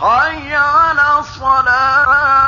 حي على الصلاة